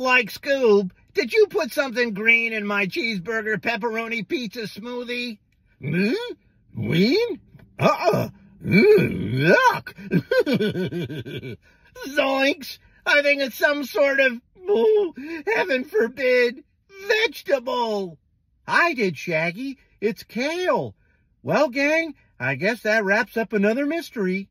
Like Scoob, did you put something green in my cheeseburger pepperoni pizza smoothie? Me? Green? Uh-uh. Look! Zoinks! I think it's some sort of, oh, heaven forbid, vegetable. I did, Shaggy. It's kale. Well, gang, I guess that wraps up another mystery.